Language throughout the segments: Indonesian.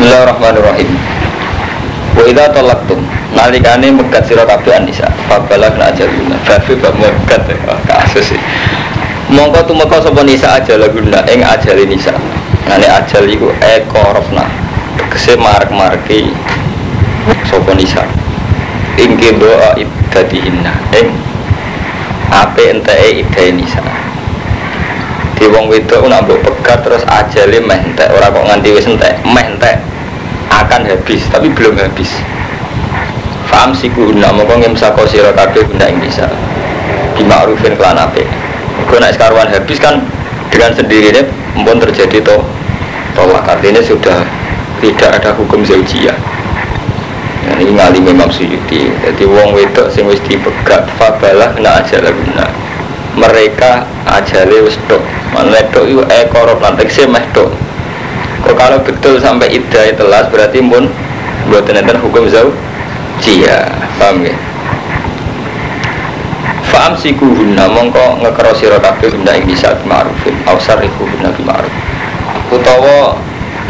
Bismillahirrahmanirrahim. Wa idza talaqtum nalikane megat sira kabeh anisa fabalak na ajaluna babi bab megat kasus sih. Mongko tumeka sapa nisa ajaluna ing ajale nisa. Ngene ajal iku ekorofna. Tegese marek-mareki sapa nisa. Ing doa iddatihinna ing ape enteke iddae nisa. Di wong wedok nak mbok pegat terus ajale meh entek, ora kok nganti wis entek, meh akan habis tapi belum habis. Faham sih guna, mongko ngemsako sira kabeh guna ing bisa. Bima'rufin kelan apik. Kau nak sekarwan habis kan dengan sendirinya pun terjadi to tolak artinya sudah tidak ada hukum zaujiyah. Nah, ini ngalim Imam Suyuti. Jadi wong wedok sing wis dipegat fabalah na aja guna. Mereka ajale wis tok. Tok itu ekor lantek sih meh tok. Kok kalau betul sampai iddah telas berarti pun buat enten hukum zaujiyah. Paham ya? Fa'am siku guna mongko ngekero sira kabeh guna ing bisa ma'rufin aw sarifu guna bi ma'ruf. Utawa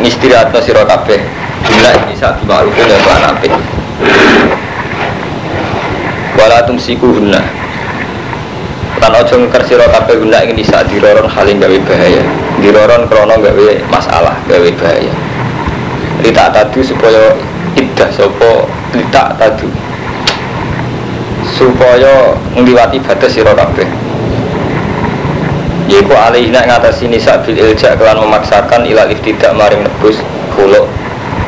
ngistirahatno sira kabeh guna ing bisa bi ma'rufin ya lan apik. Wala tumsiku guna. Lan aja ngeker sira kabeh guna ing bisa diroron halin gawe bahaya. Diroron krana gawe masalah, gawe bahaya. Lita tadu supaya iddah sapa lita tadu supaya ngliwati batas sira kabeh yaiku alaihna ngatasi nisa bil ilja kelan memaksakan ila iftidak maring nebus khuluk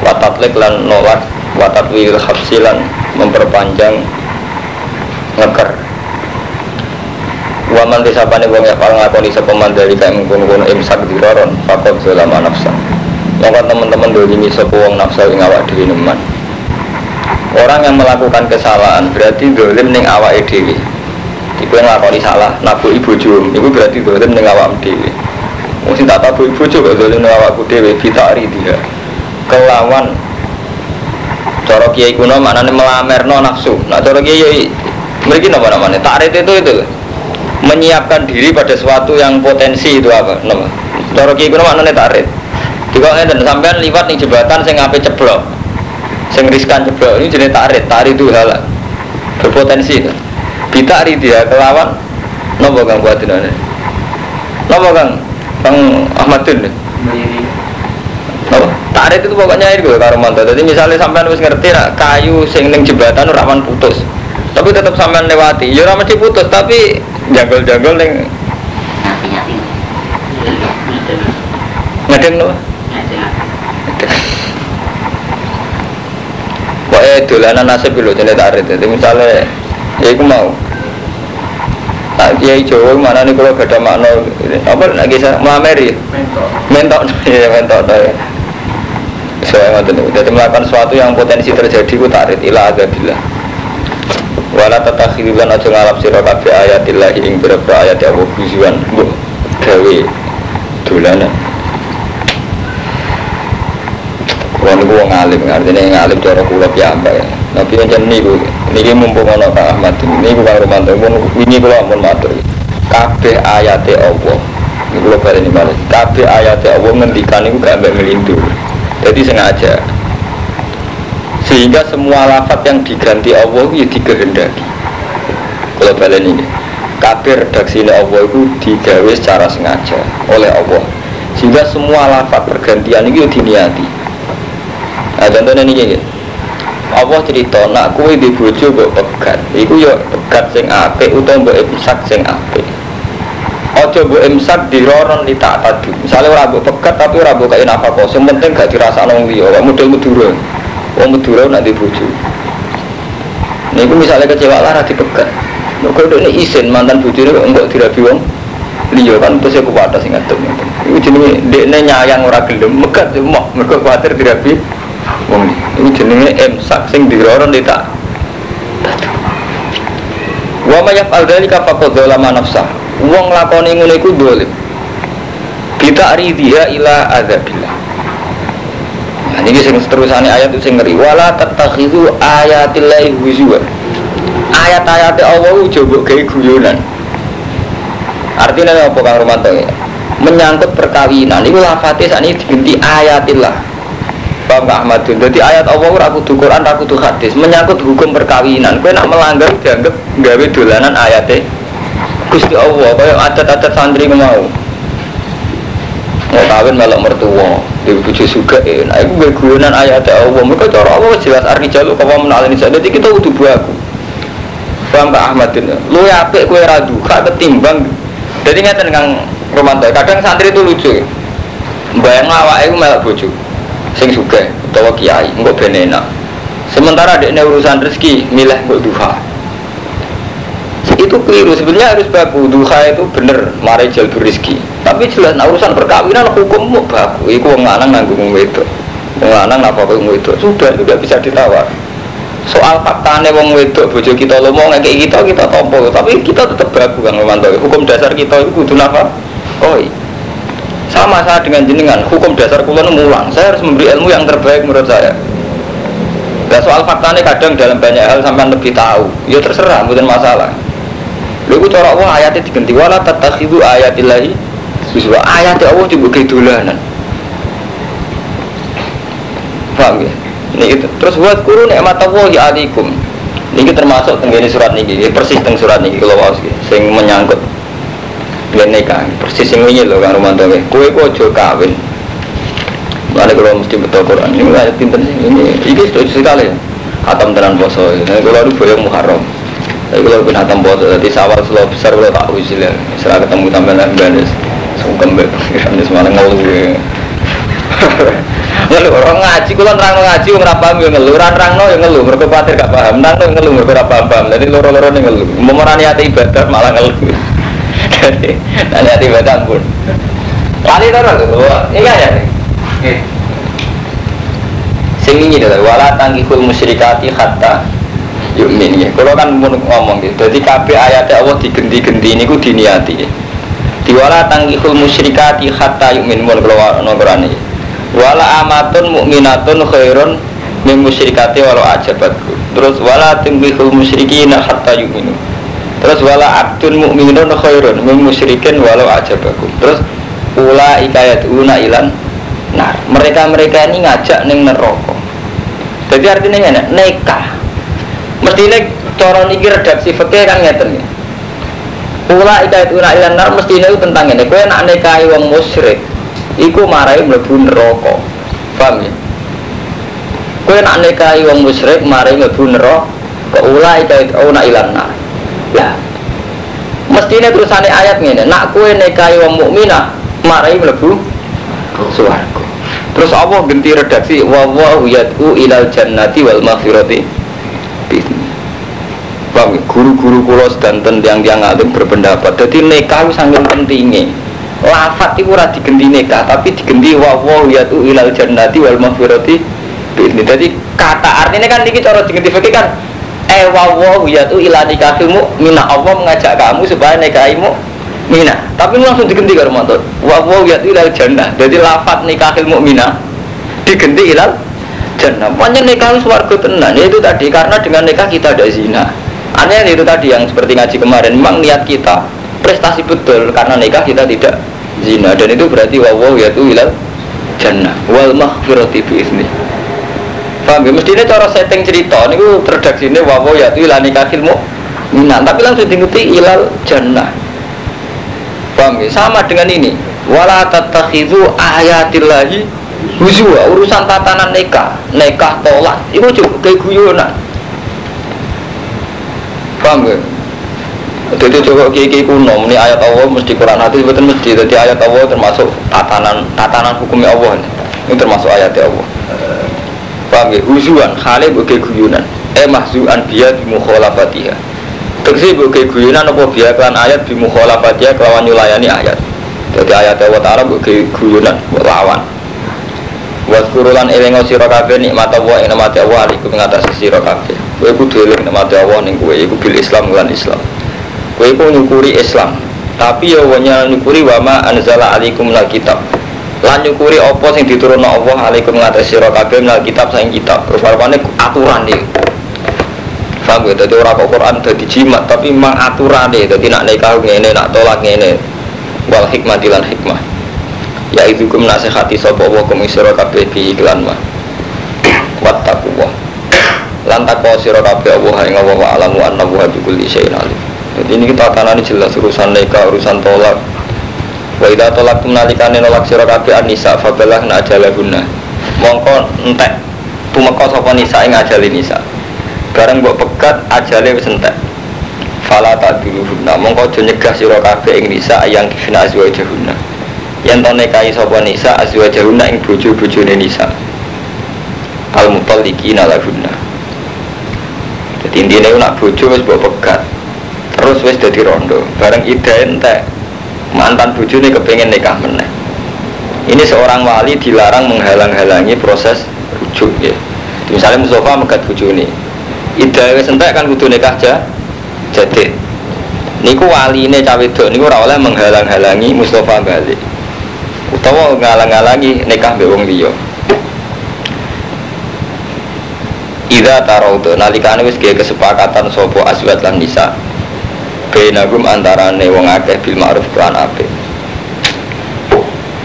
watatlik lan nolak watatwil habsilan memperpanjang ngeker Waman disapane wong ya pal ngakoni sapa mandali kae mengkono-kono imsak diroron fakot zalama nafsa Maka teman-teman dolimi sapa wong nafsa ing awak dhewe neman Orang yang melakukan kesalahan berarti dolim ning awak dhewe. Iku yang nglakoni salah, nabu ibu jum, itu berarti dolim ning awak. Wong sing tak tabu ibu juga dolim ning awakku dhewe bitari dia. Kelawan cara kiai kuno maknane melamerno nafsu. Nah cara kiai mriki napa namanya? Takrit itu itu menyiapkan diri pada sesuatu yang potensi itu apa? Nama. Cara kiai kuno maknane takrit. Jika ngeten sampean liwat ning jembatan sing ape ceblok sing riskan ceblok ini jenis tarik tarik itu halal berpotensi itu. Bitari dia kelawan nopo kang buat ini? Nopo kang? Kang Ahmadun tarik itu pokoknya itu karo mantu jadi misalnya sampean harus ngerti nak kayu sing ning jembatan rawan putus. Tapi tetap sampean lewati. Ya ora mesti putus tapi jagol-jagol ning ngedeng nopo Pokoknya dolanan nasib dulu jenis tarik Jadi misalnya Ya aku mau. Nah, Kiai Jawa mana nih kalau gak ada makna. Apa lagi saya melameri? Mentok. Ya mentok ya. Saya ngerti jadi melakukan sesuatu yang potensi terjadi ku tarik ilah agabillah wala tatakhirulan aja ngalap sira kabeh ayatillah ing beberapa ayat ya Allah bujuan mbok gawe dolanan Kalau niku wong alim, artinya ngalim cara kula piyambak ya. Tapi yang niku niki mumpung ana Kang Ahmad niku Kang Romanto pun wingi kula ampun matur. Kabeh ayate Allah. Niku kula baleni malih. Kabeh ayate Allah ngendikan niku gak mbek melindu. Jadi sengaja. Sehingga semua lafat yang diganti Allah itu ya dikehendaki. Kalau baleni ini. Kabeh redaksi Allah itu digawe secara sengaja oleh Allah. Sehingga semua lafat pergantian itu diniati. Nah contohnya ini ya. Allah cerita nak kue di bojo mbok pegat. Iku yo pegat sing apik utawa mbok imsak sing apik. Ojo mbok imsak diroron di tak tadi. Misalnya ora mbok pegat tapi ora mbok kain apa. Sing penting gak dirasakno wong liya. Model Madura. Wong Madura nak di bojo. Niku misalnya kecewa lah ra dipegat. Kok ini isin mantan bojone kok enggak dirabi wong liya kan terus aku wadah sing ngadep. Iku jenenge dekne nyayang ora gelem megat mau mergo kuwatir dirabi wong ini jenenge imsak sing diroron tak wa ma yaf'al dzalika faqad zalama nafsah wong lakoni ngene iku dolim kita ridhiya ila adzabillah nah ini sing seterusane ayat itu sing ngeri. Wala tattakhidhu ayatillahi huzwa. Ayat-ayat Allah coba gawe guyonan. Artinya apa Kang Romanto ya menyangkut perkawinan. Itu lafate saat ini diganti ayatillah. Gak Ahmad? Jadi ayat Allah ora kudu Quran, ora kudu hadis, menyangkut hukum perkawinan. Kowe nak melanggar dianggap gawe dolanan ayate Gusti Allah, kaya adat-adat santri mau. Mau kawin melok mertua, di bojo suga enak. Iku gue guyonan ayat Allah. Mereka cara Allah jelas arti jaluk kamu menalin saya. Jadi kita kudu buaku. Paham gak Ahmad? Lu ya apik kowe ra duka ketimbang. Jadi ngeten Kang Romanto, kadang santri itu lucu. Bayang awake iku melok bojo sing suge utawa kiai engko ben enak sementara di urusan rezeki milih mbok duha itu keliru. Sebenarnya harus baku duha itu bener mari jalbu rezeki. Tapi jelas nah, urusan perkawinan hukum mau baku. Itu wong lanang nanggung wedok. Wong lanang napa wong wedok? Sudah itu tidak bisa ditawar. Soal faktanya wong wedok bojo kita mau kayak kita kita tompo tapi kita tetap baku kan memantau hukum dasar kita itu kudu napa? Oh iya. Sama saya dengan jenengan, hukum dasar kulon mulang. Saya harus memberi ilmu yang terbaik menurut saya. Nah soal faktanya kadang dalam banyak hal sampai lebih tahu. Ya terserah, bukan masalah. Lalu cara Allah ayatnya diganti. Wala tatakhidu ayatillahi biswa ayat Allah juga kedulanan. Paham ya? Ini itu. Terus buat guru nikmat Allah ya alikum. Ini termasuk tenggini surat ini, persis teng surat ini kalau mau sing menyangkut. Gak nikah, persis yang ini loh kan Romanto Kue kok ojo kawin. Mana kalau mesti betul Quran. Ini ayat pinter sih, ini Ini sudah sekali. Hatam tenan poso. Ini kalau ada boyong muharram Tapi kalau pun hatam poso Jadi sawal selalu besar kalau tak usil ya Setelah ketemu tambah lagi ganis Sungkem be Ini semalam ngeluh ngeluh orang ngaji kalau terang ngaji orang paham ya ngeluh. Orang terang no ya ngeluh. Mereka khawatir gak paham. Terang no ngeluh mereka paham paham jadi loro-loro nih ngeluh memorani hati ibadah malah ngeluh. Nanti hati baca pun. Kali terus iya ya. Sing ini adalah wala tangkihul musyrikati hatta yumin ya. Kalau kan mau ngomong gitu. Jadi kabeh ayat Allah digenti-genti ini ku diniati. Diwala tangkihul musyrikati hatta yumin mun kalau ono Wala amatun mukminatun khairun min musyrikati walau ajabatku. Terus wala tangkihul musyrikina hatta yuminu Terus wala abdun mukminun khairun min musyrikin walau ajabakum. Terus ula ikayat una ilan nar. Mereka-mereka ini ngajak ning neraka. Jadi artinya ini nikah. Mestine cara niki redaksi fikih kan ngeten ya. Ula ikayat una ilan nar mestine itu tentang ini. Kowe nak nikahi wong musyrik iku marai mlebu neraka. Paham ya? Kowe nak nikahi wong musyrik marai mlebu neraka. Ula ikayat una ilan nar Ya. Mestinya terusannya ayat ini, nak kue nekai wong mukminah marai melebu suarga. Terus Allah ganti redaksi wa wa yad'u ilal jannati wal maghfirati Bang, guru-guru kulo sedanten tiang-tiang alim berpendapat. Jadi nikah sangat pentingnya. Lafat itu ora digenti nikah, tapi digenti wa wa yad'u ilal jannati wal maghfirati Jadi kata artinya kan ini cara digenti fikih kan? Eh wawo ya tuh ilah nikahimu mina Allah mengajak kamu supaya nikahimu mina tapi langsung diganti ke rumah tuh wawo ya tuh ilah jannah. Jadi lafat nikahil mina diganti ilal jannah. Makanya nikah suarga tenan ya itu tadi karena dengan nikah kita ada zina aneh itu tadi yang seperti ngaji kemarin memang niat kita prestasi betul karena nikah kita tidak zina. Dan itu berarti wawo ya tuh ilal jannah wal mahfirati biizni Paham ya? Mestinya cara setting cerita ini redaksi ini wawo ya itu ilani kakilmu minat tapi langsung diikuti ilal jannah. Paham ya? Sama dengan ini wala tatakhidu ayatillahi huzwa. Urusan tatanan nikah nikah tolak itu juga kayak guyonan paham gak? jadi coba kiki kuno ini ayat Allah mesti Quran hati betul mesti. Jadi ayat Allah termasuk tatanan tatanan hukumnya Allah ini. Termasuk ayat Allah. Paham ya huzuan khale bagi guyunan eh mahzuan biya di mukhalafatiha tegese bagi guyunan apa biya kelan ayat di mukhalafatiha kelawan nyulayani ayat. Jadi ayat Allah Ta'ala bagi guyunan lawan. Waskurulan elengo sira kabeh nikmat Allah ing Allah alikum ngatasi kabeh. Kowe kudu eling nikmat Allah ning kowe iku bil Islam lan Islam. Kowe iku nyukuri Islam, tapi ya wanya nyukuri wa ma anzala alikum lal kitab. Lan nyukuri apa sing diturunno Allah alaikum ngatas sira kabeh menal kitab saing kitab. Terus warpane aturan iki. Paham ya dadi ora kok Quran dadi jimat tapi memang aturan deh dadi nak nikah ngene nak tolak ngene. Wal hikmah dilan hikmah. Ya itu kum nasihati sapa wa kum kabeh bi iklan mah. Fattaqullah lan takwa sira kabeh Allah ing Allah wa alamu anna wa bi kulli syai'in alim. Jadi ini kita tanani jelas urusan nikah urusan tolak. Wa idza talaqtum nalikane nolak sira kabeh anisa fabalah na ajalahunna mongko entek tumeka sapa nisa ing ajali nisa. Bareng mbok pegat ajale wis entek. Fala taduluhunna mongko aja nyegah sira kabeh ing nisa yang kifna azwajahunna. Yen to nikahi sapa nisa azwajahunna ing bojo-bojone nisa. Al mutalliqina lahunna jadi intinya nak bojo wis mbok pegat. Terus wis dadi rondo. Bareng ida entek mantan bojone kepengen nikah meneh. Ini seorang wali dilarang menghalang-halangi proses rujuk ya. Misalnya Mustafa megat bojone. Ida wis entek kan kudu nikah aja jadi niku wali ini cawe dok niku ora oleh menghalang-halangi Mustafa balik. Utawa ngalang-halangi nikah mbek wong Ida taraudo nalikane wis gawe kesepakatan sopo aswat lan nisa. Bainagum antarane wong akeh bil ma'ruf lan apik.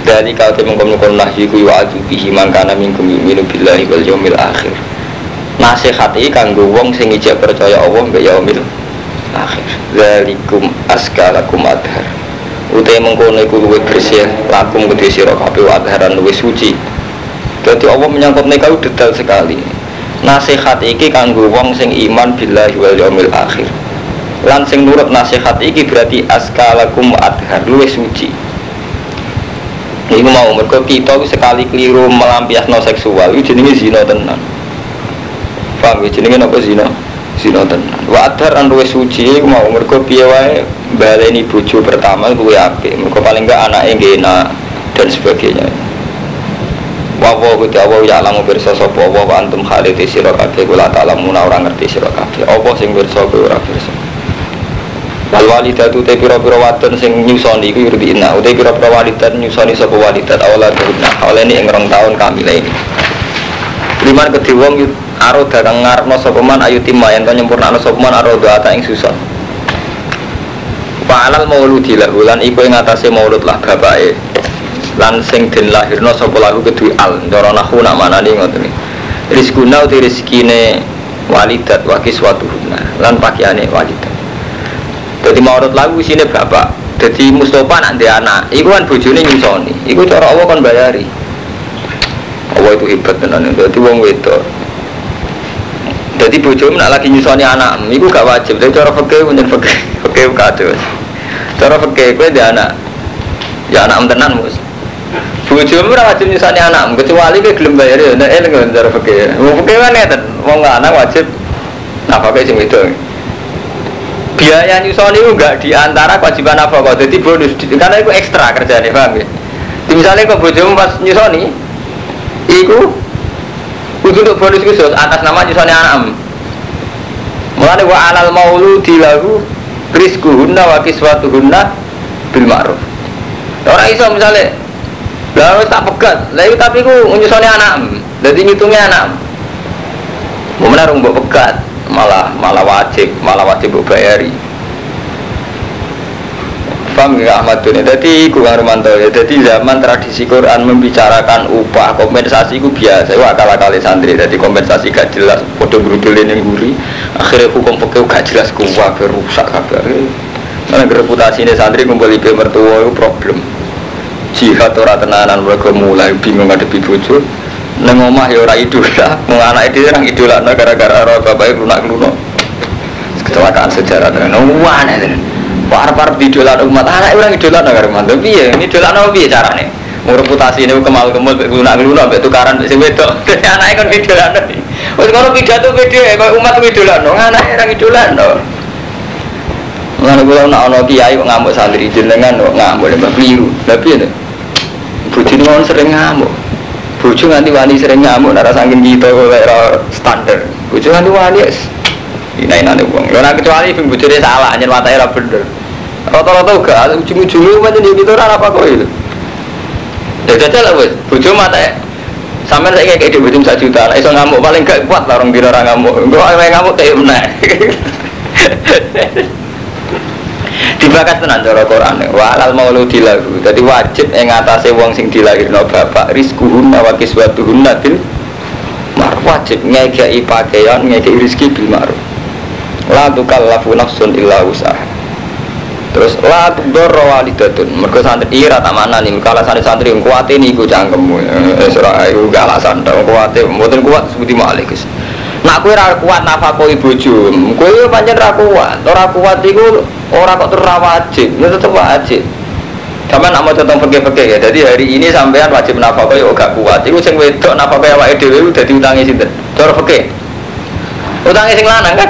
Dari kau te mengkono nahyi ku wa adu bihi mangkana minkum yu'minu billahi wal yaumil akhir. Nasihat iki kanggo wong sing ijek percaya Allah mbek yaumil akhir. Zalikum askalakum adhar. Utai mengkono iku luwih bersih lakum kedhe sira kabeh wa suci. Jadi Allah menyangkut nikah detail sekali nasihat iki kanggo wong sing iman billahi wal yaumil akhir lan sing nurut nasihat iki berarti askalakum adhar luwe suci Iku mau mergo kita sekali keliru melampiasno seksual itu jenenge zina tenan. Paham ya jenenge napa zina? Zina tenan. Wa adhar an luwe suci iku mau mergo piye wae baleni bojo pertama luwe apik. Mergo paling enggak anake ngena dan sebagainya. Wawo kuti awo ya alamu pirsa sapa wa wa antum khaliti sira kabeh kula ta'lamuna ora ngerti sira kabeh. Apa sing pirsa kowe ora pirsa. Wal walidatu te pira-pira wadon sing nyusoni iku yurdina. Ute pira-pira walidat nyusoni sapa walidat awalan guna. Awalane ing rong taun kamile ini. Liman kedhe wong aro dagang ngarepno sapa man ayu timma yen to nyempurnakno sapa man aro ata ing susun. Fa'alal mauludi lahu lan iku ing atase maulud lah bapake lan sing den lahirno sapa lahu kedue al. Cara nahu nak manani ngoten rizkuna uti rezekine walidat wa kiswatuhunna. Lan pakaiane walidat. Dadi maurut lagu isine bapak. Dadi Mustafa nak ndek anak iku kan bojone nyusoni. Iku cara Allah kan bayari Allah itu hebat tenan. Dadi wong wedok. Jadi bojomu nak lagi nyusoni anak, iku gak wajib. Tapi cara fakir punya fakir, fakir kacau. Cara fakir gue dia anak, ya anak tenan mus. Bojomu ora wajib nyusani anak, kecuali kowe gelem bayar ya nek eling cara fikih. Wong fikih kan ngeten, wong anak wajib nafkah sing wedok. Biaya nyusoni itu enggak di antara kewajiban nafkah, jadi bonus karena itu ekstra kerjanya, paham ya? Misalnya kok bojomu pas nyusoni, iku kudu untuk bonus khusus atas nama nyusoni anak. Mulane wa alal mauludi lahu rizquhunna wa kiswatuhunna bil ma'ruf. Orang iso misalnya lah tak pegat, lah tapi ku nyusoni anak, jadi ngitungnya anak. Mau menaruh mbok pegat, malah malah wajib, malah wajib mbok bayari. Paham ya Ahmad Duni? Jadi ku Romanto ya. Jadi zaman tradisi Quran membicarakan upah kompensasi ku biasa. Wah akal kali santri. Jadi kompensasi gak jelas. Foto berubah yang guri. Akhirnya hukum pekeu gak jelas kuah berusak kabar. Karena reputasi ini santri kembali ke mertua itu problem. Jihad ora tenanan mereka mulai bingung ngadepi bojo. Neng omah ya ora idola, anak itu orang idola gara-gara roh bapaknya lunak lunak. Kecelakaan sejarah dengan wah nih. Par-par idola umat. Anak orang idola negara mantu piye? Ini idola piye carane? Mau reputasi ini kemal kemal lunak lunak mbek tukaran mbek sing wedok. Anaknya kan idola wis ngono pidato pede kok umat idola no anaknya orang idola no Mana gue nak ono kiai kok ngamuk santri jenengan kok lembah. Tapi ya, bujuk ini sering ngamuk. Bujuk nanti wani sering ngamuk, nara saking kita oleh standar. Bujuk nanti wani es. Ini nanti uang. Lo kecuali pun bujuknya salah, anjir matanya lah bener. Rata-rata juga ujung-ujungnya macam ini itu apa kok itu? Ya jajal lah wes. Bujuk matanya sampai saya kayak di bujung satu juta, iso ngamuk paling gak kuat lah orang dino orang ngamuk. Gue ngamuk kayak mana? dibakas tenan cara Quran. Wa alal mauludi lahu. Dadi wajib ing atase wong sing dilahirno bapak. Rizquhunna wa kiswatuhunna bil ma'ruf. Wajib ngekei pakaian ngekei rezeki bil ma'ruf. La tukallafu nafsun illa usaha terus la tudorro walidatun. Mergo santri ira tak mana nih? Kalau santri santri yang kuat ini gue cangkem eh surah ayu gak alasan dong kuat mboten kuat sebuti malik nak kue ra kuat nafakoi bojo kue pancen ra kuat ora kuat iku ora kok terus wajib itu tetep wajib Sama nak mau tentang pergi-pergi ya, jadi hari ini sampean wajib nafkah ya gak kuat. Iku sing wedok nafkah awake dhewe udah diutangi sinten? Cara pergi. Utangi sing lanang kan?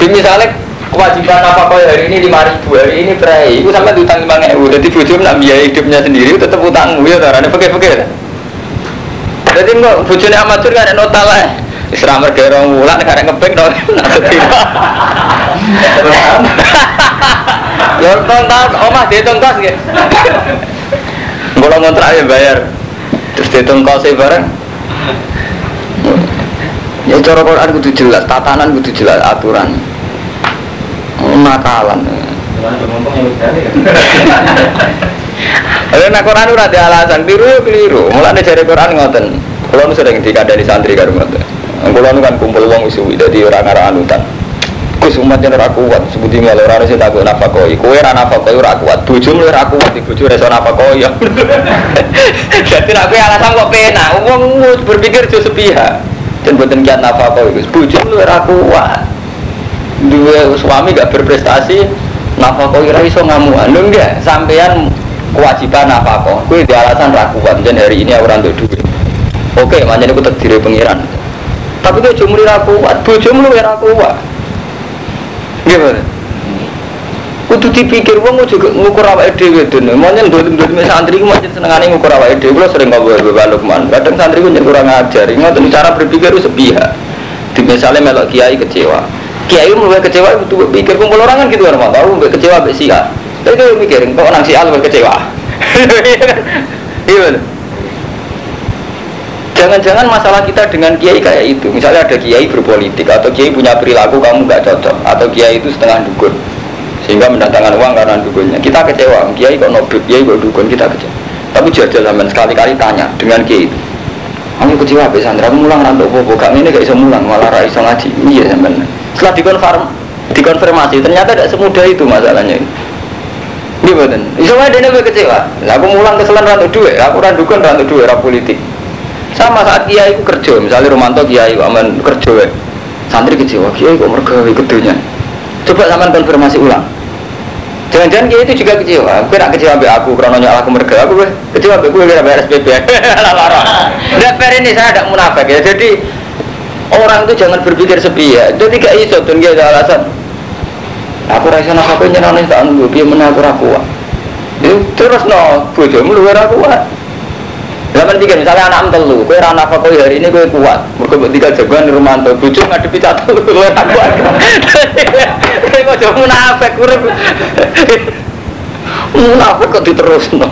Di misalnya kewajiban nafkah hari ini lima ribu, hari ini berai. Iku sampai diutang lima ribu. Jadi bojo nak biaya hidupnya sendiri tetap utang ya carane pergi-pergi. Jadi kok bojone amatur kan ada nota lah. Isra mergo rong wulan karek dong. Ya tong tahun omah dihitung kos nggih. Kalau ngontrak ya bayar. Terus dihitung kos e bareng. Ya cara Quran kudu jelas, tatanan kudu jelas aturan. Nakalan. Ada nak Quran ora ada alasan biru ya keliru. Mulane dari Quran ngoten. Kalau sering dikandani santri karo ngoten. Kalau kan kumpul wong suwi dadi ora ngara anutan. Gus umat yang ora kuat sebuti malah ora sing takut nafakoi. Kowe ora nafakoi ora kuat. Bojomu ora kuat, bojo reso nafakoi. Jadi kowe alasan kok penak. Wong berpikir jo sepihak. Dan buatan kiat nafakoi Gus. Bojomu ora kuat. Dua suami gak berprestasi nafakoi ora iso ngamuan. Lho enggak, sampean kewajiban nafkah. Kowe di alasan ra kuat. Hari ini aku ora duit. Oke, manjane aku terdiri pengiran. Tapi kok jumlah ra kuat, bojomu ora kuat. Gimana? Kudu dipikir wong juga ngukur awake dhewe dene. Monyen dolim-dolim santri ku monyen senengane ngukur awake dhewe. Kula sering ngobrol Bapak Lukman. Kadang santri ku kurang ajar. Ngoten cara berpikir itu sepihak. Di misalnya melok kiai kecewa. Kiai mulai kecewa itu pikir kumpul orang kan gitu kan tahu kecewa mbek sia. Tapi dia mikir kok nang sia lu kecewa. Iya Jangan-jangan masalah kita dengan kiai kayak itu. Misalnya ada kiai berpolitik atau kiai punya perilaku kamu nggak cocok atau kiai itu setengah dukun sehingga mendatangkan uang karena dukunnya. Kita kecewa, kiai kok nobel, kiai kok dukun kita kecewa. Tapi jajal zaman sekali-kali tanya dengan kiai itu. Kamu kecewa be sandra, kamu mulang bobo, kami ini gak bisa mulang, malah ra iso ngaji. Iya sampean. Setelah dikonfirm, dikonfirmasi, ternyata tidak semudah itu masalahnya. Ini betul. Iso wae dene kecewa. Lah aku mulang keselan rantau duit, aku ra dukun rantau duit, ra politik. Sama saat kiai itu kerja, misalnya Romanto kiai aman kerja ya. Santri kecewa, kiai kok mergawe kedunya. Coba sama konfirmasi ulang. Jangan-jangan kiai itu juga kecewa. Gue nak kecewa be aku, karena nyala aku merga aku gue kecewa be gue kira SPP. Lara. Tidak ini saya ada munafik ya. Jadi orang itu jangan berpikir sepi ya. Jadi gak iso tuh dia ada alasan. Aku rasa nak apa nyenani tak nunggu, dia mana aku. Terus no, bojomu luar aku. Zaman tiga misalnya anak telu, kue rana kue hari ini kue kuat, mereka tiga jagoan di rumah tuh, bujuk ngadepi satu, kue tak kuat. Kue kok jauh munafik, kue munafik kok diterus no.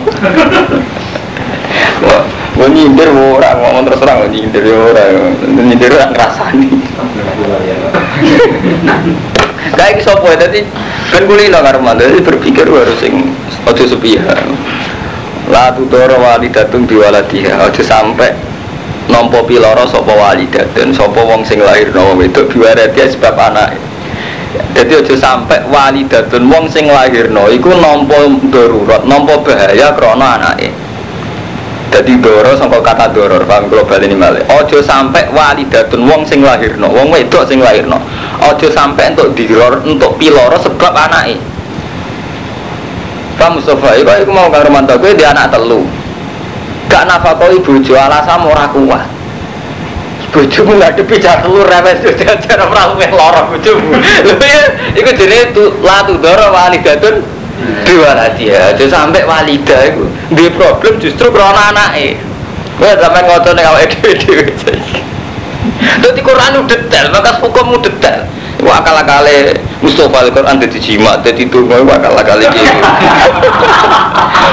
Gue nyindir orang, ngomong terus terang, gue nyindir orang, nyindir orang rasani. Kayak sopo tadi, kan kulino karman, jadi berpikir harus sing ojo sepihak. La tudoro walidatun biwaladiha. Aja sampai nompo piloro sopo walidatun? Sopo wong sing lahir no itu biwaladiha sebab anak Jadi aja sampai walidatun wong sing lahir no Iku nompo darurat, nompo bahaya krono anaknya jadi doro sampai kata doror paham global ini malah ojo sampai walidatun wong sing lahir no wong wedok sing lahir no ojo sampai untuk diror untuk piloro sebab anaknya Pak Mustafa, itu aku mau kang Romanto, gue dia anak telu. Gak nafakoi bojo alasan ora kuat. Bojomu nggak depi jar telu rewes jajar ora luwih lara bojomu. Lho ya, iku jenenge tu latu doro walidatun dua dia. Jadi sampai walida itu di problem justru karena anake. Gue sampai ngotot nih awake dhewe-dhewe. Dadi Quran detail, maka hukummu detail. Wah akal kali Mustafa Al Quran jadi jimat, jadi tunggu wah akal kali gitu.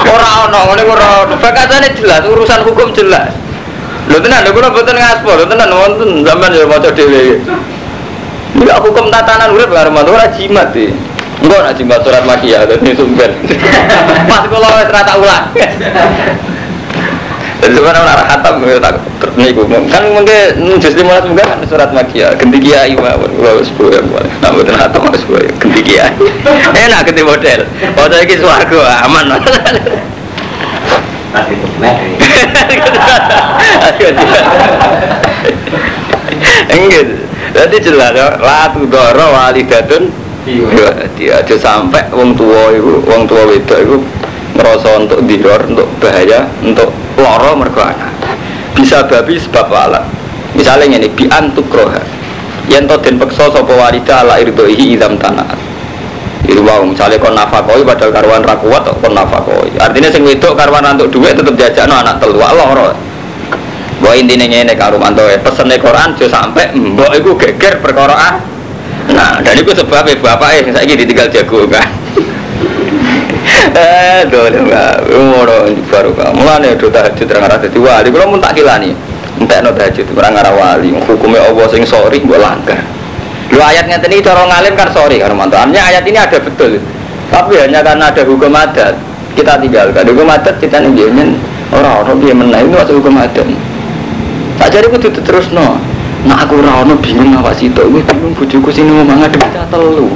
Orang orang ini orang bakatnya jelas, urusan hukum jelas. Lo tenan, lo kulo boten ngaspol, lo tenan wonten zaman ya maca dhewe. Ini hukum tatanan urip karo ora jimat iki. Enggak nak jimat surat makiyah dadi sumber. Pas kula wis ulang. Jadi sebenarnya orang khatam tak niku kan mungkin justru malah juga kan surat makia ganti kiai mawon kula wis boyo boleh. Nah mboten khatam wis boyo ganti kiai. Enak ganti model. Model iki swarga aman. Enggak. Jadi jelas latu doro walidatun Iya, dia aja sampai wong tua itu, wong tua wedok itu ngerasa untuk diror, untuk bahaya, untuk loro mergo anak. Bisa babi sebab alat. Misalnya ini bi antukroha. Yen to den peksa sapa walida ala irdaihi idam tanat. Itu wow, misalnya kon nafakoi padahal karuan ra kuat kon nafakoi. Artinya sing wedok karuan untuk duit tetep jajakno anak telu loro. Bahwa intinya ini karo mantu pesene Quran jo sampai mbok iku geger perkara ah. Nah, dan itu sebabnya bapak eh saya gini tinggal jago kan. Eh, dole mbak, baru kan. Mulane do tahajud terang arah dadi wali. Kalau mun tak kilani, entek no tahajud orang arah wali. Hukumnya Allah sing sorry mbok langgar. Lu ayat ngeten ini cara ngalim kan sorry kan mantuannya ayat ini ada betul. Tapi hanya karena ada hukum adat kita tinggalkan. Hukum adat kita nih orang-orang dia menang itu masuk hukum adat. Tak jadi kudu terus no. Nah aku rawon bingung apa sih tuh, gue bingung bujuku sini mau mangan demi telu.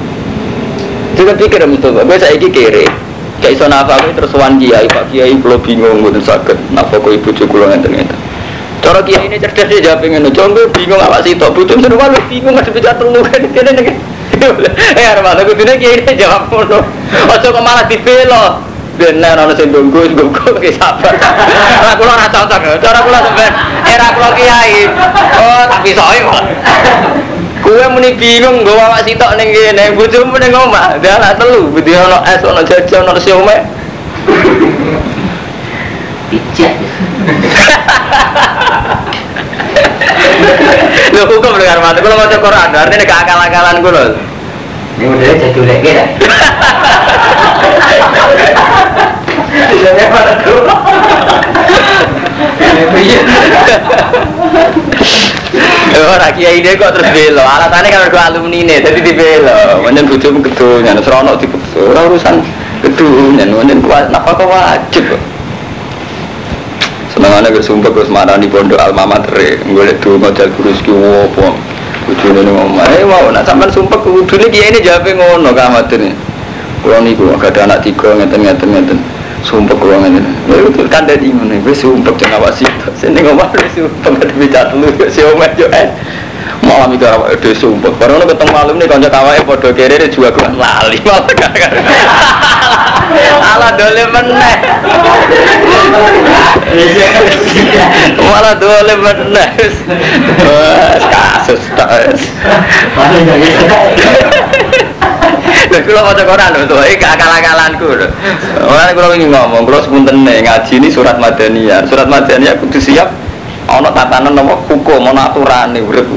Juga pikir gue saya kiri. Kayak iso nafkah terus wan kiai, pak kiai kalau bingung gue sakit ibu cucu lo ngeten ngeten. Cara kiai ini cerdas jawab ingin, gue bingung apa sih tuh, bujuk seru lu bingung nggak bisa telu kan ini nih. Eh, ada mana gue kiai ini jawab ngono. Ojo kok malah dibelo. bener ana sing ndunggu ndunggu ki sabar. Ora kula ora cocok. Cara kula sampean era kula kiai. Oh, tak bisoke kok. Kuwe muni bingung nggo awak sitok ning kene, bojomu ning omah. Dia anak telu, budi ana es, ana jajan, ana siome. Pijat. Lho hukum dengar mati, kalau mau Quran, artinya keakal-akalan gue Ini udah jadi lagi dah. Ora kiai ide kok terus belo. Alasannya kan gue alumni nih, jadi di belo. Manjen bojomu kedunya, serono di ora urusan kedunya, manjen kuat napa kok wajib. Senengane gue sumpah gue semarani pondok alma mater, golek tuh modal guru ski wopo. Bojone ning omah. Eh mau nak sampean sumpah kudune kiai ini jawab ngono kamatene. Kulo niku gak ada anak tiga ngeten-ngeten ngeten. Sumpah kulo ngeten. Ya itu kan dadi ngono. Wis sumpah jeneng awak sih. Sini ngomong wis sumpah gak bicara dulu si omah yo eh. Malam itu awak dhewe sumpah. Baru ketemu malam nih kanca kawake padha kere juga kuwi lali malah gak. Ala dole meneh. Malah dole meneh. Kasus tak. Lha kula maca Quran lho, iki akal-akalanku lho. Ora kula ingin ngomong, kula sepunten ngaji ini surat Madaniyah. Surat Madaniyah kudu siap ana tatanan nama hukum, ana aturane urip.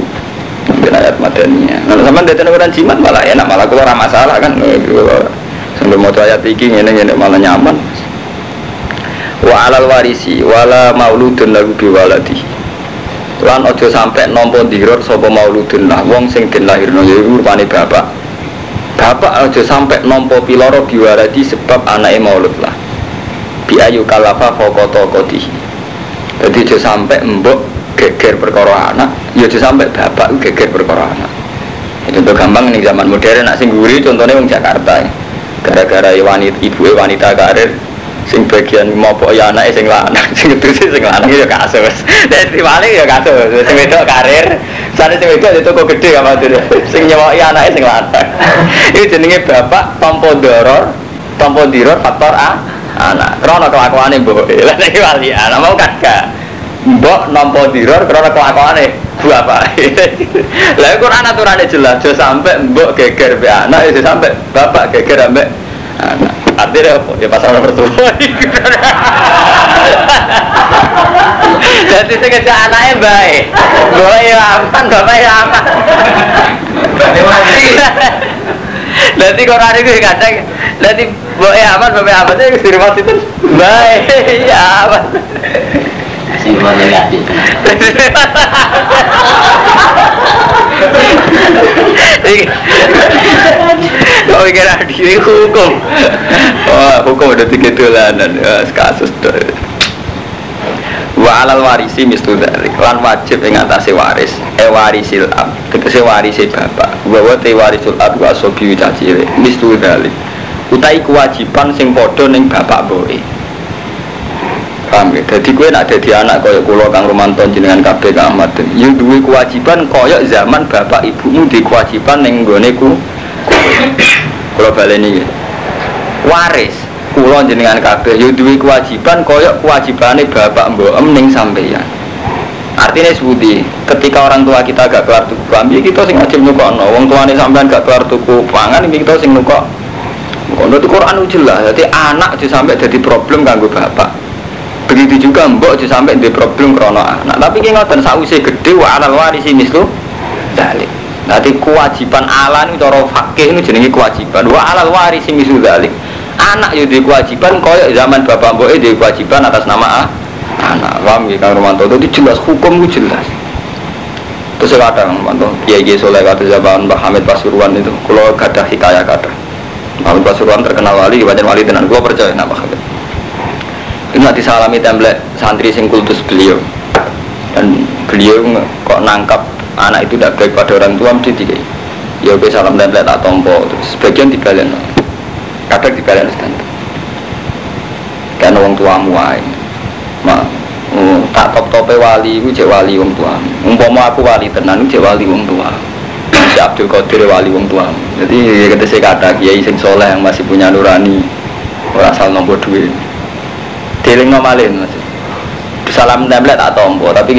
Mungkin ayat Madaniyah. Nah, sampean dadi Quran jimat malah enak, malah kula ora masalah kan. Sambil mau ayat iki ngene ngene malah nyaman. Wa alal warisi wala mauludun lahu biwaladi. Lan aja sampai nampa dirot sapa mauludun lah wong sing den lahirno yaiku rupane bapak. Bapak aja sampai nompo piloro biwaradi sebab anaknya maulud lah. Bi ayu kalafa fokoto kodi. Jadi aja sampai mbok geger perkara anak, ya aja sampai bapak geger perkara anak. Itu contoh gampang nih zaman modern nak sing guri contohnya wong Jakarta. Gara-gara wanita ibu wanita karir sing bagian mau ya anak sing lanang sing itu sing lanang ya kasus dari paling ya kasus sing wedok karir sana sing wedok itu kok gede apa tuh sing nyawa ya anak sing lanang. Itu jenenge bapak tompo doror tompo diror faktor a anak. Krono kelakuane mbok? Lah nek wali anak mau kagak mbok nompo diror krono kelakuane bapak lah Quran aturannya jelas jo sampai mbok geger be anak itu sampai bapak geger ambek anak artinya apa? ya pasal nomor tua jadi sekejap anaknya baik gue ya aman bapak ya aman. Nanti kalau hari itu kadang nanti gue ya aman bapak aman. Itu di rumah itu baik ya aman. Simpan negatif. Kau pikir ini hukum? Wah, hukum udah tiga dolanan, ya, kasus wa alal warisi mistu dzalik lan wajib ing atase waris. E warisil ab. Tegese warisi bapak. Wa wa te warisul ab wa asobi cacile mistu dzalik utai kewajiban sing padha ning bapak mboke paham ya. Dadi kowe nak dadi anak kaya kula Kang Romanto jenengan kabeh Kang Ahmad. Yo duwe kewajiban kaya zaman bapak ibumu di kewajiban ning nggone ku. Kula baleni ya waris kula jenengan kabeh yo duwe kewajiban kaya kewajibane bapak mbok em ning sampeyan. Artinya sebuti ketika orang tua kita gak keluar tuku kambing kita sing wajib nyukokno. Wong tuane sampean gak keluar tuku pangan iki kita sing nukok kono itu Quran jelas. Jadi anak sampai jadi problem kanggo bapak begitu juga mbok aja sampai di problem krono anak tapi ki ngoten sakwise gede wa alal warisi mislu dalik Nanti kewajiban ala ini cara fakih ini jenenge kewajiban. Wa alal warisi mislu dalik anak yo di kewajiban koyok zaman bapak mbok di kewajiban atas nama A. anak paham ya Kang Romanto? Itu jelas hukum itu jelas. Terus kadang Romanto kiai kiai soleh kata zaman Mbah Hamid Pasuruan itu kalau ada hikayah kata Hamid Pasuruan terkenal wali wajan wali tenan gua percaya nama Hamid ini nanti salami template santri sing kultus beliau. Dan beliau kok nangkap anak itu tidak baik pada orang tua mesti dikai ya oke salam template tak tompo. Terus sebagian dibalen kadang dibalen standar kan wong tuamu wae. Mak mm, tak top tope wali ku cek wali wong tua umpama aku wali tenan ku cek wali wong tua si Abdul Qadir wali wong tua jadi kata saya kata kiai sing soleh yang masih punya nurani ora asal nombor duit Deling nomalin mas. Salam template tak tompo, tapi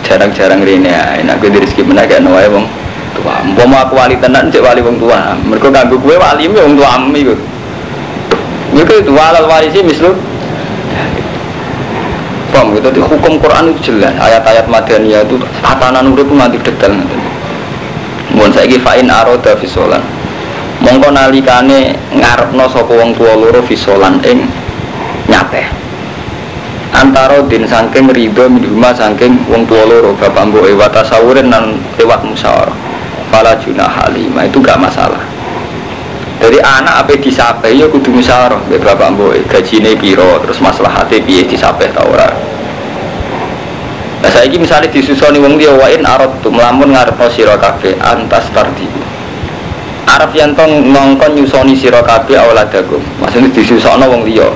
jarang-jarang rene. Enak gue dari rezeki menaik no wae wong tua. Umpama aku wali tenan cek wali wong tua. Mereka ganggu gue wali wong tua iku. Iku itu walal warisi mislu. Paham gitu, di hukum Quran itu jelas Ayat-ayat Madaniyah itu tatanan itu nanti detail Mohon saya fain aroda fisolan Mongko nalikane ngarepno sapa wong tua loro fisolan ing nyateh antara din saking ridho minuma saking wong tua loro bapak mbok ewa tasawurin nan lewat musyawarah. Fala junah halimah itu gak masalah. Jadi anak apa disapai ya kudu musyawarah. Be bapak mbok gajine piro terus masalah hati piye disapai ta ora? Nah saya misalnya disusoni wong dia wain arot tuh melamun ngarepno sira kabeh antas tardi. Arab yang tong ngongkon nyusoni kabeh awaladakum maksudnya disusoni wong liya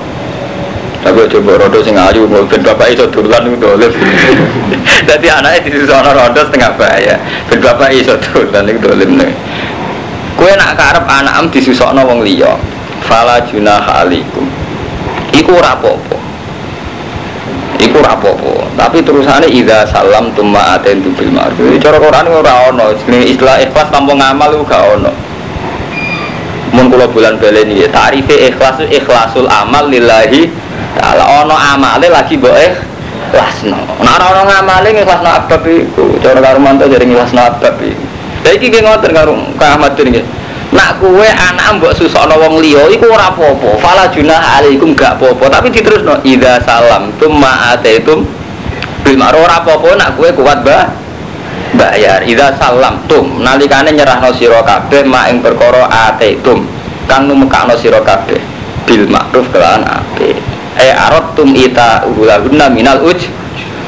tapi coba rodo sing ayu mau ben bapak iso dolan itu dolen jadi anaknya di sana rodo setengah bahaya. Ben bapak iso dolan itu dolen kue nak karep anak am disusokno wong liya fala junah alaikum. Iku ora apa-apa. Iku ora apa-apa. Tapi terusane idza salam tumma atentu bil ma'ruf. Cara Quran ora ono jenenge istilah ikhlas tanpa ngamal iku gak ono. Mun kula bulan baleni ya tarife ikhlas ikhlasul amal lillahi ta'ala ono amale lagi mbok ikhlasno nek ora ono ngamale ikhlasno abab iku. Cara karo mantu jadi ikhlasno abab iku. Lha iki ki ngoten karo Kang Ahmad iki nak kue anak mbok susokno wong liya iku ora apa-apa. Fala alaikum gak apa-apa. Tapi diterusno idza salam tumma ataitum bil ma'ruf. Ora apa-apa nak kue kuat bah bayar. Idza salam tum nalikane nyerahno sira kabeh mak ing perkara ataitum. Kang numekakno sira kabeh bil ma'ruf kelawan apik eh arot tum ita ulaguna minal uj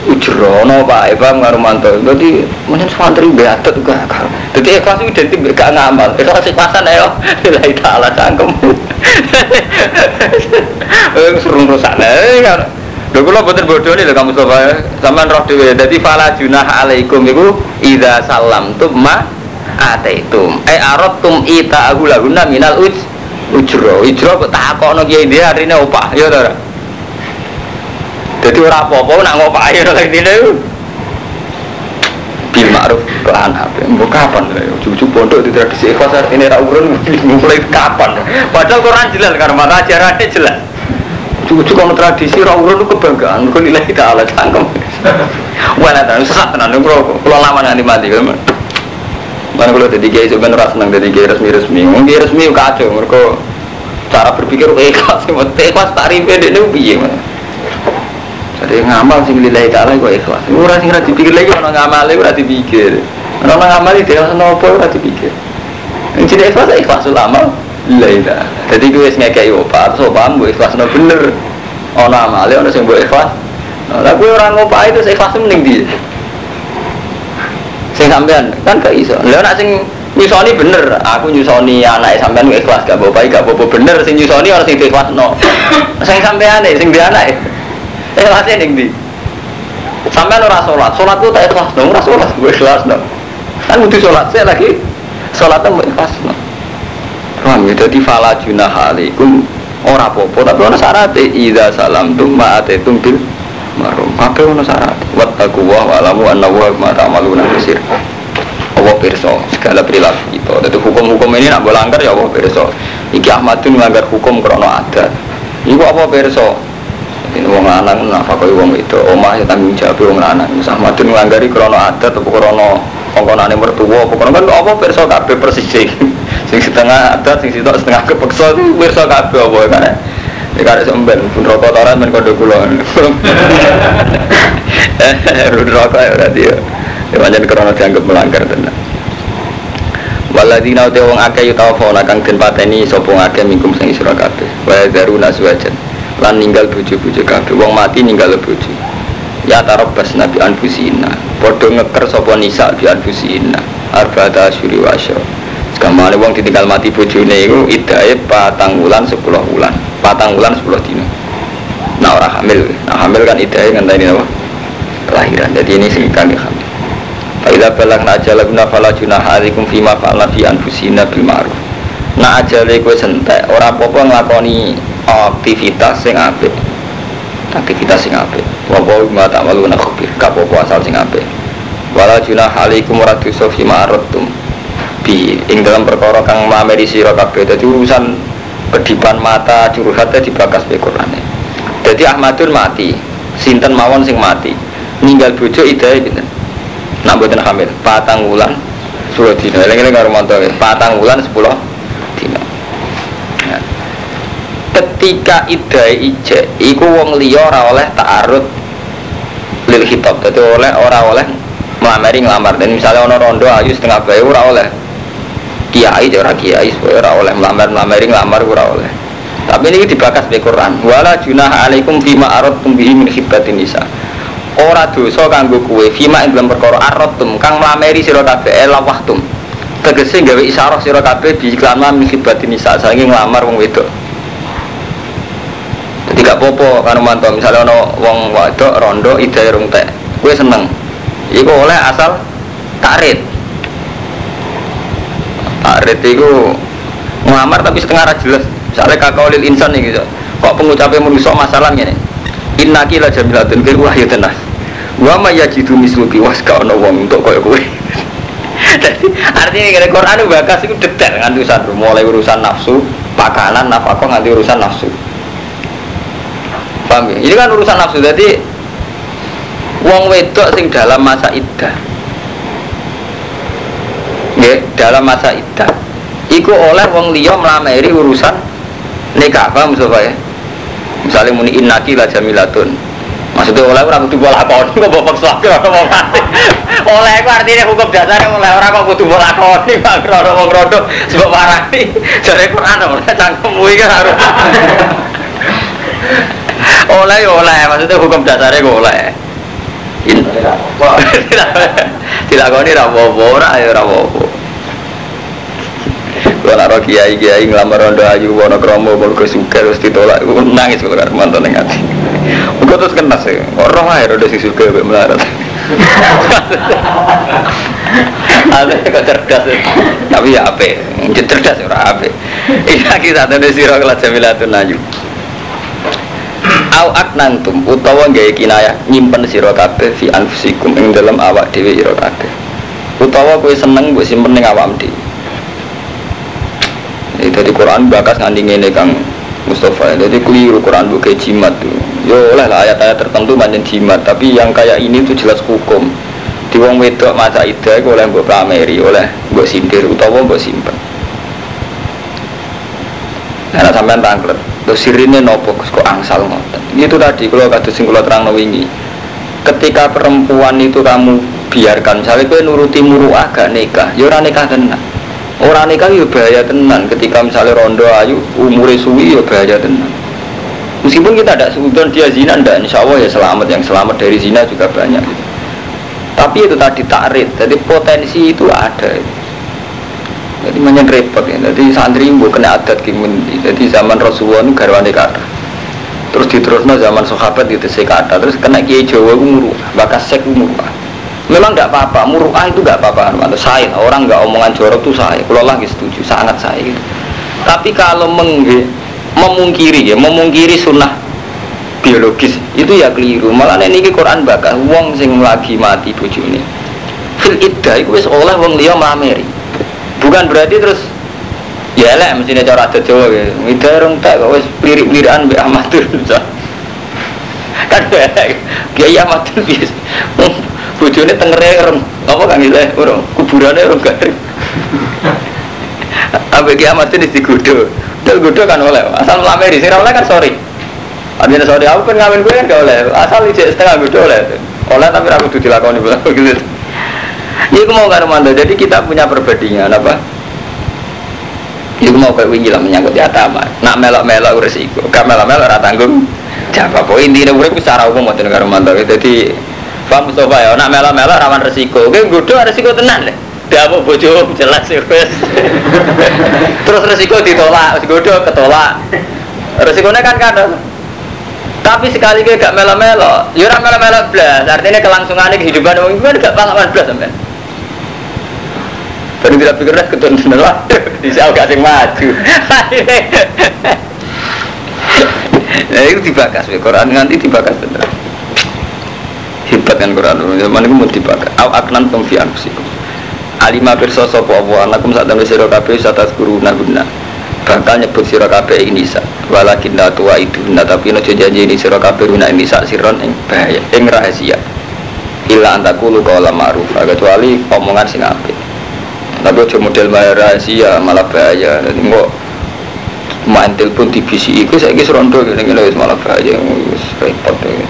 ujrono pak. Eva ngarumanto jadi mungkin santri beatet juga jadi ikhlas itu identik gak ngamal. Ikhlas ikhlasan ayo lillahi ta'ala cangkem. Suruh rusak kan Lho boten bodoh nih lho kamu coba sampean roh dhewe. Dadi fala junah alaikum iku idza salamtum ma ataitum. Eh aradtum ita agulahunna minal uj ujro. Ujro kok takono kiai dia arine opah ya to. Jadi ora apa-apa nak ngopahi ora lagi dene. Bil ma'ruf kelan apa? Mbok kapan lho? Cucu pondok di tradisi ikhlas artine ra urun mulai kapan? Padahal Quran jelas karena mata ajarannya jelas. Cucu kalau tradisi ra urun itu kebanggaan. Kau nilai kita ala cangkem. Wah, nanti sesat tenan. Kalau kalau lama nanti mati kan. Mana kalau jadi kiai sebenarnya senang jadi kiai resmi resmi. Mungkin resmi kacau. Mereka cara berpikir ikhlas. Ikhlas tarifnya dia piye mana? Jadi ngamal sing lillahi ta'ala kok ikhlas. Ora sing ora dipikir lagi ono ngamale ora dipikir. Ono ngamale dhewe nopo ora dipikir. Yang jadi ikhlas ikhlas ulama lillahi ta'ala. Jadi gue wis ngekeki opat, opam gue ikhlas no bener. Ono amale ono sing mbok ikhlas Nah, lah kowe ora ngopahi itu ikhlas mending di. Sing sampean kan gak iso. Lah nek sing nyusoni bener, aku nyusoni anak sampean ikhlas gak bapak gak apa bener sing nyusoni orang sing ikhlas no. Sing sampean sing di anak ikhlasnya ning di. Sampean ora salat, salat ku tak ikhlas dong, ora salat gue ikhlas dong. Kan butuh salat saya lagi salatnya mau ikhlas dong. Paham ya, jadi fala junah alaikum. Ora popo tapi ono syarat ida salam tum ma'atetum bil marum kabeh ono syarat. Wattaqu wa alamu anna wa ma ta'maluna basir. Allah pirsa segala perilaku kita. Jadi hukum-hukum ini nak langgar ya Allah pirsa. Iki Ahmadun melanggar hukum krono adat. Iku apa pirsa ini wong lanang nafakoi wong itu omah ya tanggung jawab wong lanang Ahmadun melanggari krono adat atau krono kongkonane mertua apa krono kan apa pirsa kabeh persis sing setengah adat sing sitok setengah kepeksa pirsa kabeh apa kan Ya kan semben pun rokok toran men kode kula. Eh, rokok ya berarti ya. Ya pancen krana dianggap melanggar tenan. Waladina uti wong akeh yutawafona kang den pateni sapa akeh mingkum sing sira kabeh. Wa daruna suwajan. Lan ninggal bojo-bojo kabeh. Wong mati ninggal bojo. Ya tarabbas nabi anfusina. Padha ngeker sapa nisa bi anfusina. Arba'ata asyuri wa asyra. Sekamane wong ditinggal mati bojone iku idae patang wulan 10 wulan. Patang wulan 10 dina. Nah orang hamil, nah hamil kan idae ngenteni apa? Kelahiran. Jadi ini sing kami hamil. Faidah balak aja laguna fala junah fima fa'ala fi anfusina bil ma'ruf. Nah ajale kowe sentek ora apa-apa aktivitas sing apik. Aktivitas sing apik. Wa wa ma ta'maluna khabir. Gak apa-apa asal sing apik. Wala junah alaikum ora dosa fima aradtum bi ing dalam perkara kang mameri sira kabeh dadi urusan kedipan mata curhatnya dibakas be Qur'ane jadi Ahmadun mati sinten mawon sing mati ninggal bojo idae pinten nak mboten hamil patang wulan 10 dina eling-eling karo mantu patang wulan 10 dina Ya. Ketika idae ije iku wong liya ora oleh ta'arud lil khitab. Dadi oleh ora oleh melamari ngelamar. Dan misalnya ono rondo ayu setengah bayi ora oleh kiai ora kiai ora oleh melamar melamari ngelamar ora oleh. Tapi ini dibakas di Quran. Wala junah alaikum fima aradtum bihi min khibbatin nisa. Ora dosa kanggo kuwe fima ing dalam perkara aradtum kang melamari sira kabeh elawahtum tegese gawe isyarah sira kabeh bi iklan min khibbatin nisa. Saking nglamar wong wedok gak popo kan mantu. Misalnya ono wong wadok rondo ide rung tek. Gue seneng. Iku oleh asal takrit takrit itu ngelamar tapi setengah jelas. Misalnya kakak olil insan nih gitu kok pengucapnya manusia masalahnya nih innaki la jamilatun kir wah ya tenas. Wa ma yajidu misluki was ka ono wong untuk koyo kowe. Jadi artinya kira Quran bakas itu detail nganti urusan mulai urusan nafsu pakanan nafkah nganti urusan nafsu paham ya? ini kan urusan nafsu jadi wong wedok sing dalam masa iddah ya dalam masa iddah iku oleh wong liya melamari urusan nikah paham Mustafa ya? Misalnya muni innaki la jamilatun. Maksudnya oleh orang kudu bola lakoni kok bapak suatu orang mati? Oleh itu artinya hukum dasarnya oleh orang kok kudu bola lakoni pak krono mau krono sebab parah nih jadi Quran oleh cangkemmu ini kan harus oleh ya oleh maksudnya hukum dasarnya kok oleh tidak kau ini rapopo, ora ya rapopo. Kalau nak kiai kiai ngelamar rondo ayu wono kromo kalau kesuka terus ditolak, gue nangis kalau kan mantan yang hati. Gue terus kena sih, orang aja rondo si suka be melarat. Ada kok cerdas, tapi ya apa? Cerdas ora apa? Iya kita ada sirah kelas jamilatun ayu. Au aknantum utawa gawe kinayah nyimpen sira kabeh fi anfusikum ing dalam awak dhewe sira kabeh. Utawa kowe seneng mbok simpen ning awakmu dhewe. Ini dari Quran bakas nganti ngene Kang Mustafa. Jadi keliru Quran bukan jimat tuh. Yo oleh lah ayat-ayat tertentu banyak jimat, tapi yang kayak ini tuh jelas hukum. Di wong wedok masa ida oleh mbok prameri, oleh mbok sindir utawa mbok simpen. Nah, sampean tangklet. Terus sirine nopo kok angsal ngoten. Itu tadi kalau kata sing kula terangno wingi. Ketika perempuan itu kamu biarkan, misalnya kowe nuruti muruah gak nikah, ya ora nikah tenan. Ora nikah ya bahaya tenan ketika misalnya rondo ayu umure suwi ya bahaya tenan. Meskipun kita tidak seudon dia zina, tidak insya Allah ya selamat. Yang selamat dari zina juga banyak. Tapi itu tadi takrit, jadi potensi itu ada. Jadi banyak repot ya. Jadi santri ibu kena adat kimun. Jadi zaman Rasulullah itu garwane kata. Terus diterusno zaman sahabat itu kata. Terus kena kiai Jawa itu muruh, bakas sek muruh. Memang tidak apa-apa, muruah itu tidak apa-apa. Saya, orang nggak omongan jorok itu saya. Kalau lagi setuju, sangat saya. Gitu. Tapi kalau mengge, memungkiri ya, memungkiri sunnah biologis itu ya keliru. Malah ini Quran bakal wong sing lagi mati ini. Fil iddah itu oleh wong liya mameri. Bukan berarti terus ya lah mestinya cara adat Jawa ya. Rong tak kok wis plirik-plirikan mbek amatur. kan kiai amatur biasa. Bojone tengere orang apa kan gitu orang kuburannya orang garing. Apa kiamat ini digodo Del godo kan oleh asal melamari sing oleh kan sorry. Artinya sorry aku kan ngawin gue kan gak oleh. Asal ijek setengah godo oleh. Oleh tapi aku tuh dilakoni gitu Ya aku mau karo manda jadi kita punya perbandingan apa Ya aku mau kayak wingi lah menyangkut di atama nak melok-melok resiko gak melok-melok tanggung jawab apa intinya urip secara umum mau karo manda jadi Pak Mustafa ya, nak mela-mela rawan resiko. Oke, gudo resiko tenan deh. Dia mau bojo jelas ya wes. Terus resiko ditolak, gudo ketolak. Resikonya kan kan. Tapi sekali ke gak melo-melo, ya ora melo-melo blas. Artinya kelangsungan kehidupan orang itu gak pengalaman blas sampean. Tadi tidak pikir dah ketun lah, di sini gak sing maju. Nah itu dibakas, Quran nganti dibakas bener hebat kan Quran zaman itu mau dibakar au aknan tum fi anfusikum alima pirsa sapa apa anakum sak tembe sira kabeh satas guru naguna bakal nyebut sira kabeh ini sa walakin la tua itu nah tapi no janji ini sira kabeh guna ini sak siron ing bahaya ing rahasia illa antakulu qala ma'ruf kecuali omongan sing apik tapi aja model rahasia malah bahaya. Jadi kok main telepon di BCI itu saya kira rondo gini gini malah bahaya repot ya.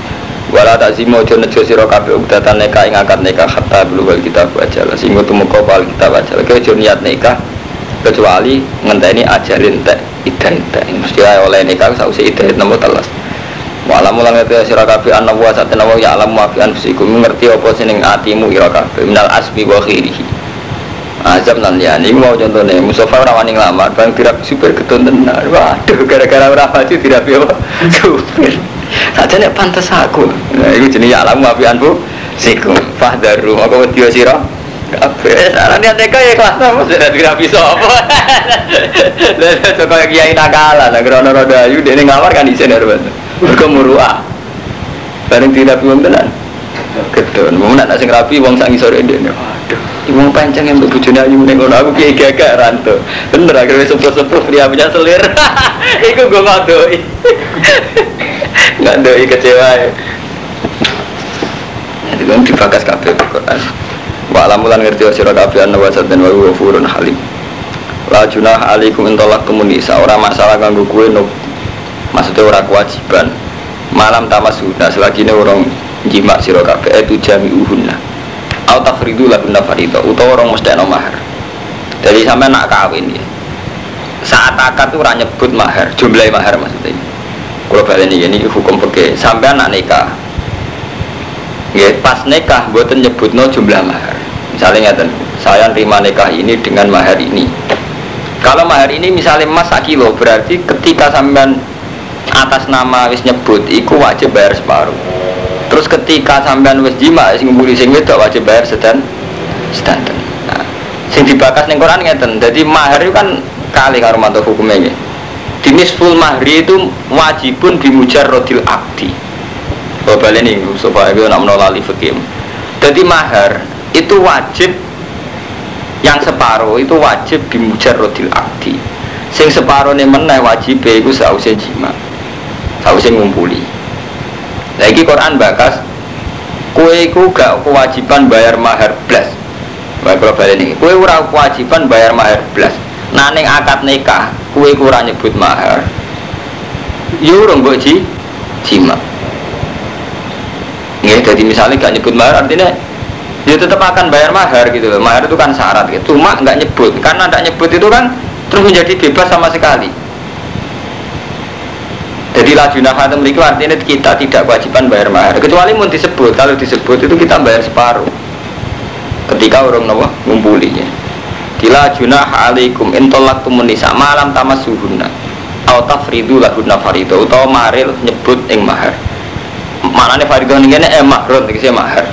Wala tak zimo jo nejo siro kabe ubdatan neka ing akad neka hatta bulu wal kita baca lah sehingga tuh muka wal kita baca lah kau niat neka kecuali ngenteni ajarin teh ida ida mesti oleh neka sausi ida nomor telas. Walau mulang itu siro kabe an nawa saat nawa ya alam mafi anfusikum. Mengerti apa seneng atimu iro kabe minal asbi wa azam nan ya ini mau contohnya Mustafa rawani ngelamar bang tidak super ketun tenar waduh gara-gara ora maju tidak apa super Saja nek pantas aku. Nah, jenis ya alamu api anfu sikum. Fahdaru maka wedi sira. Kabeh saran niat teka ya kelas sama sudah tidak bisa apa. Lah kok kiai nakalan, nek rono roda ayu dene ngamar kan isin ya Ruben. Mergo murua. Bareng tidak belum tenan. Gedon, mau nak sing rapi wong sak ngisore ndekne. Waduh, wong pancen yang bojone ayu ning aku kiai gagak ranto. Bener akhirnya sepuh-sepuh dia punya selir. Iku gue ngadoi. Doi kecewa ya. Itu kan dibakas kabeh Quran wa alamulan ngerti wa sira kabeh anna wa dan wa halim. La junah alaikum intolak kemunisa ora masalah kanggo kowe no maksudnya ora kewajiban. Malam tamasuna selagi ini orang jima sira kabeh itu jami uhunna au tafridu lahunna farida utawa orang mesti ana mahar. Jadi sampai nak kawin ya. Saat akad tuh ora nyebut mahar jumlah mahar maksudnya. Kalau balik ini ini hukum pergi sampai anak nikah ya pas nikah buatan nyebut no jumlah mahar. Misalnya ngeten saya terima nikah ini dengan mahar ini. Kalau mahar ini misalnya emas kilo berarti ketika sampean atas nama wis nyebut iku wajib bayar separuh terus ketika sampean wis jima sing nguburi sing wedok wajib bayar sedan sedan nah, sing dibakas ning Quran ngeten jadi mahar itu kan kali karo mantuk hukumnya Dinis full mahri itu wajibun bimujar rodil akdi. Oh balik supaya gue nak menolak fikih. Jadi mahar itu wajib yang separuh itu wajib bimujar rodil akdi. Sing separuh nih mana wajib itu sausnya jima, sausnya ngumpuli. Lagi Quran bakas kue ku gak kewajiban bayar mahar blas. Baik kalau balik nih, kue ora kewajiban bayar mahar blas nah neng akad nikah kue kurang nyebut mahar. Yurung ya, ji jima ya jadi misalnya gak nyebut mahar artinya ya tetap akan bayar mahar gitu loh. Mahar itu kan syarat gitu. Cuma nggak nyebut karena nggak nyebut itu kan terus menjadi bebas sama sekali Jadi lajuna khatam itu artinya kita tidak kewajiban bayar mahar. Kecuali mau disebut, kalau disebut itu kita bayar separuh. Ketika orang nawa ngumpulinya Dila junah alaikum intolak tumunisa malam tamas suhuna Au tafridu lahunna farido Atau maril nyebut ing mahar. Mana nih farido ini eh mahrun, ini mahar.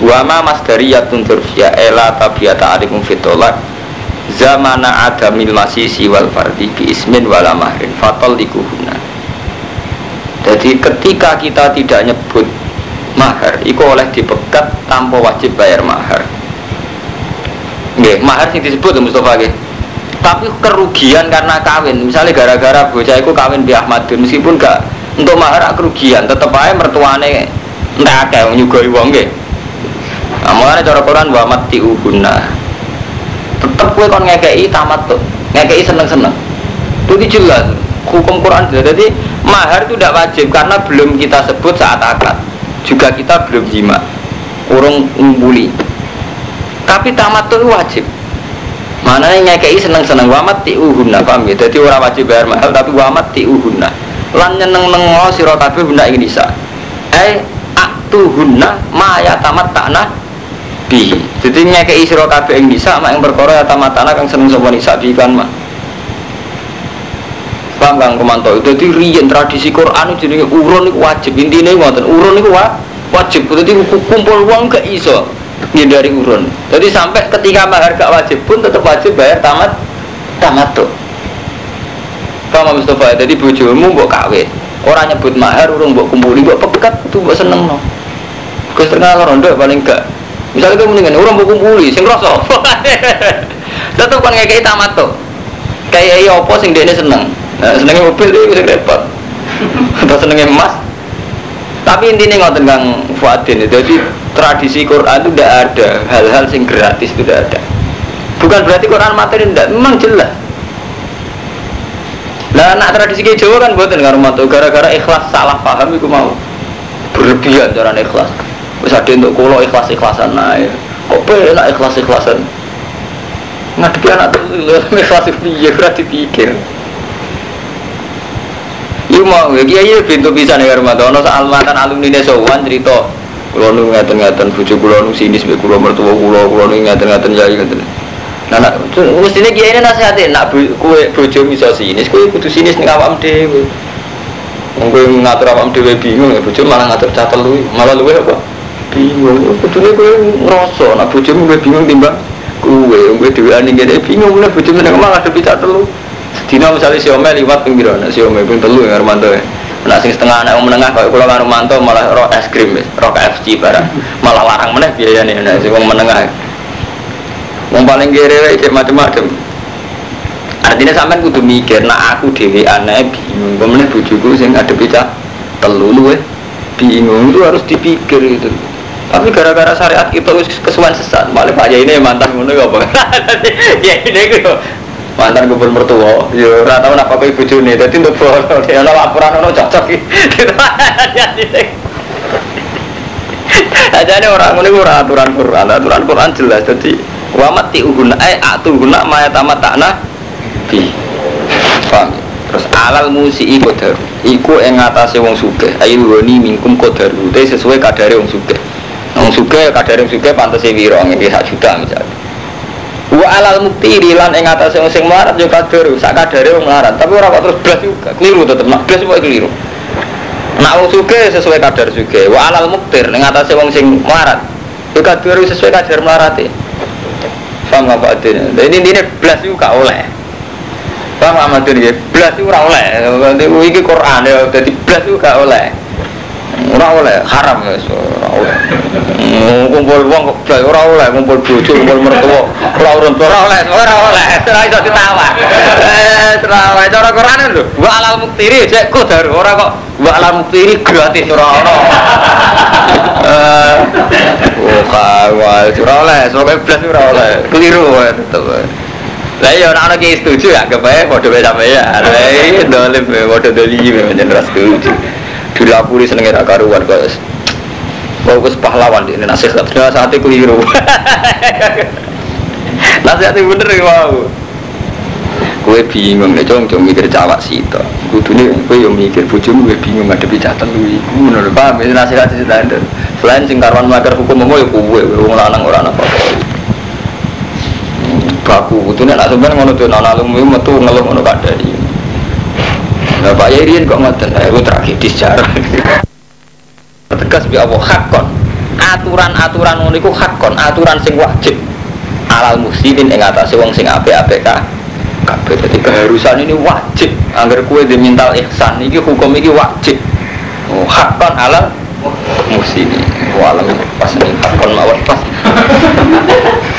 Wama mas dari yatun turfia ela tabiata alikum fitolak Zamana adamil masisi wal fardi bi ismin wala mahrin fatol dikuhuna jadi ketika kita tidak nyebut mahar, itu oleh dipegat tanpa wajib bayar mahar. Nggih, mahar sing disebut Mustafa nggih. Tapi kerugian karena kawin, misalnya gara-gara bocah itu kawin di Ahmadun, meskipun gak untuk mahar kerugian, tetep aja mertuane entek akeh nyugoi wong nggih. Nah, cara Quran wa mati uhunna. Tetep kowe kon ngekeki tamat tuh, ngekeki seneng-seneng. Itu jelas hukum Quran jadi mahar itu tidak wajib karena belum kita sebut saat akad. Juga kita belum jima urung ngumpuli. Tapi tamat itu wajib. Mana yang ngekei seneng seneng wamat ti uhunna paham ya? Jadi orang wajib bayar mahal tapi wamat ti uhunna. Lan nyeneng nengo siro kabeh benda ini bisa. Eh aktuhunna maya tamat takna bi jadi ngekei siro kabeh yang bisa mak yang berkoro ya tamat tanah kang seneng sopo nisa kan mah Paham Kang Komanto? Jadi riyen tradisi Quran itu jadi urun itu wajib. Intinya ngoten, urun itu wajib. Jadi kumpul uang ke iso dari urun. Jadi sampai ketika mahar gak wajib pun tetap wajib bayar tamat tamat tuh. Paham Mustafa? Jadi bojomu mbok kawin. Orang nyebut mahar urung mbok kumpuli mbok pekat tuh mbok seneng no. Gus terkenal rondo paling gak. Misalnya kamu mendingan orang mbok kumpuli sing rasa. Tetep kan ngekei tamat tuh. Kayak apa sing dia seneng. Nah, senengnya mobil itu bisa repot. Atau senengnya emas. Tapi intinya nggak tentang Fuadin Jadi tradisi Quran itu tidak ada hal-hal sing gratis itu tidak ada. Bukan berarti Quran materi tidak, memang jelas. Nah, anak tradisi kayak Jawa kan buatan karo mantu gara-gara ikhlas salah paham itu mau berlebihan cara ikhlas. Bisa ada untuk kulo ikhlas ikhlasan naik. Kok enak ikhlas ikhlasan? Ngadepi anak tuh ikhlas piye berarti pikir. Mau ya kiai pintu bisa nih rumah ono soal mantan alumni nih sowan cerita kulo nu ngaten ngaten bujuk kulo nu sini sebagai kulo mertua kulo kulo nu ngaten ngaten jadi ngaten. Nah, nak mestinya kiai ini nasihatin nak kue bojo bisa sini, kue kudu sini nih awam dewi. Mungkin ngatur awam dewi bingung ya bojo malah ngatur catel lu, malah lu apa? Bingung. Kudu nih kue ngerosok, nak bojo gue bingung timbang kue, dewi aning gede bingung, nih bojo meneng malah ada catel lu. Dino misalnya si Ome liwat pinggir, nah si Ome pun telu ya Romanto ya. Nah sing setengah anak menengah kalau pulau kan malah roh es krim, roh KFC barang, malah larang meneh biaya nih, nah si wong menengah. Wong paling kiri cek macam-macam. Artinya sampean kudu mikir, nah aku dewi aneh bingung, kemudian bujuku sing ada bisa telu lu bingung itu harus dipikir itu. Tapi gara-gara syariat kita kesuwan sesat, malah pak ini mantan ngono apa? Ya ini gue mantan kumpul mertua ya ora tau nak pakai bojone dadi untuk bono dia ana laporan ono cocok iki. Aja ini orang ini orang aturan Quran. Aturan Quran jelas jadi wa mati uguna eh atu guna maya tamat takna bi. Paham? Terus alal musi iku daru iku yang ngatasi wong suge ayu woni mingkum kodaru itu sesuai kadare wong suge wong suge kadare wong suge pantas wiro ini sak juta misalnya Wa alal muktiri lan ing atase wong sing melarat yo kadur, sak kadare wong melarat. Tapi ora kok terus blas juga. Keliru tetep nak blas kok keliru. Nak wong suge sesuai kadar suge. Wa alal muktir ing atase wong sing melarat. Yo kadur sesuai kadar melarate. Paham apa artinya? Ini ini blas juga oleh. Paham apa artinya? Blas juga oleh. Iki Quran ya, jadi blas juga oleh. Ora oleh, haram ya, ora oleh. Kumpul wong kok ora oleh, kumpul bojo, kumpul mertua, ora urun ora oleh, ora oleh. Ora iso ditawar. Eh, ora cara Quran lho. Wa alal muktiri cek kodar ora kok wa alal muktiri gratis ora ono. Eh. Oh, kawal ora oleh, sok blas ora oleh. Keliru tetep. Lah ya ora ana ki setuju ya, kebae padha wae sampe ya. Lah iki dolim padha dolim menjen ras setuju dilapuri senengnya tak karuan guys Mau gue pahlawan ini nasihat nasihatnya keliru nasihatnya bener ya mau Kue bingung nek cung cung mikir cawak sito. Kudune kue yo mikir bojomu kue bingung ngadepi jatan kuwi. Ngono lho paham ya nasihat standar. Selain sing makar hukum mau yo kue wong lanang ora ana apa Baku kudune nek sampean ngono tuh ana lumu metu ngeluh ngono kadari. Lah Pak Yerian kok ngoten, aku tragedis jarang. Tegas bi Allah hakon. Aturan-aturan ngono iku hakon, aturan sing wajib. Alal muslimin ing atase wong sing apik-apik ka kabeh dadi keharusan ini wajib agar kue dimintal ihsan iki hukum iki wajib oh, hakon alal muslimin walam pas ini hakon mawon pas